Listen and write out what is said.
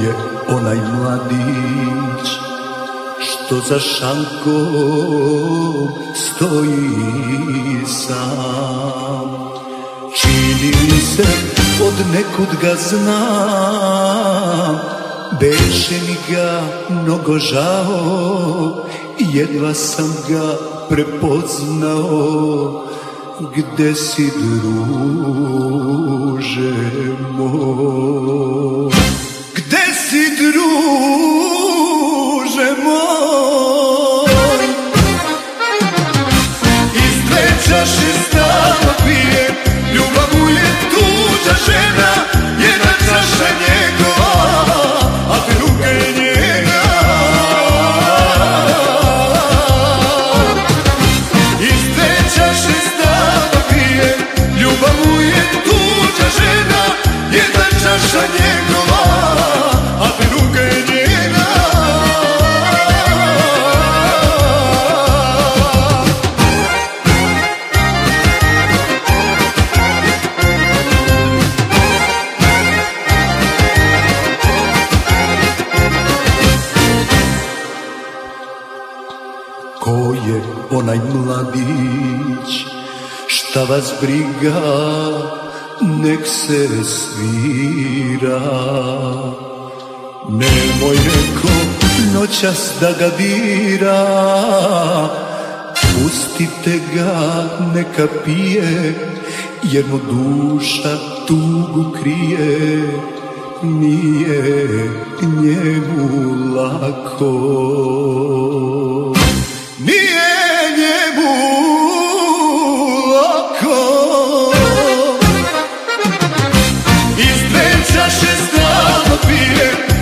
Je onaj mladić što za šankom stoji sam? Se od nekud ga znam, beše mi ga mnogo žao, jedva sam ga prepoznao, gde si druže Ko je onaj mladić, šta vas briga, nek se svira. Nemoj neko noćas da ga dira, pustite ga neka pije, jer mu duša tugu krije, nije njemu lako. naše stvarno pije.